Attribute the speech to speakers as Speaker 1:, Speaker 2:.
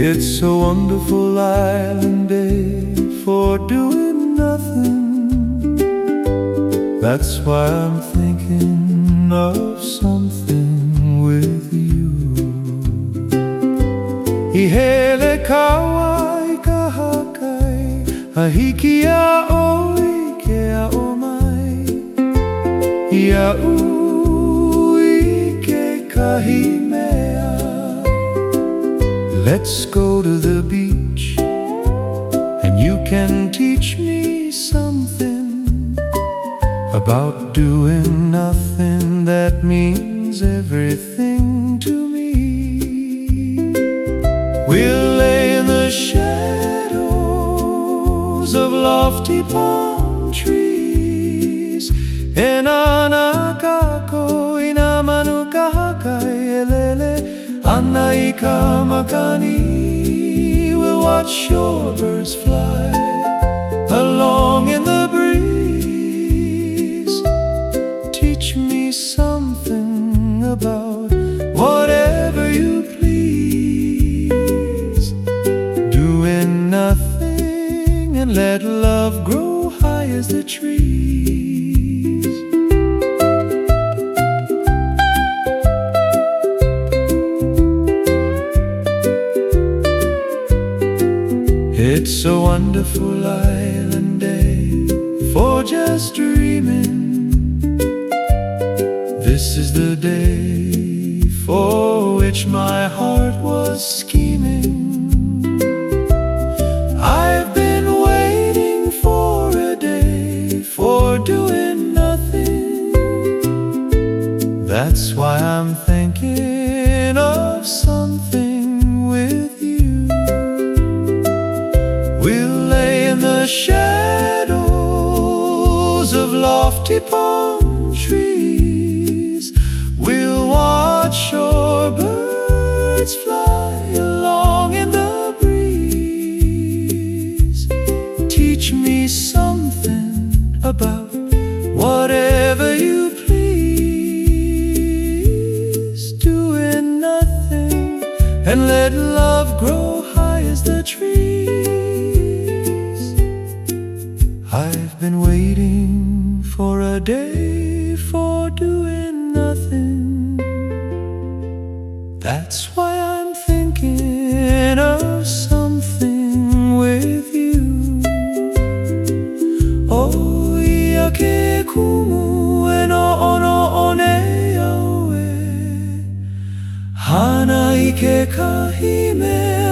Speaker 1: It's a wonderful island day for doing nothing. That's why I'm thinking of something with you. Ihele kawai kahakai, oli ke. Let's go to the beach and you can teach me something about doing nothing that means everything to me. We'll lay in the shadows of lofty palm trees in Anakako anaika makani We'll watch shorebirds fly along in the breeze. Teach me something about It's a wonderful island day for just dreaming. This is the day for which my heart was scheming. I've been waiting for a day for doing nothing. That's why I'm thinking of something with shadows of lofty palm trees. We'll watch shorebirds fly along in the breeze. Teach me something about whatever you please. Doing nothing and let love grow high as the trees. Been waiting for a day for doing nothing. That's why I'm thinking of something with you. Oh, ia ke kumu e no ono one aue. Hana i ke kahimea me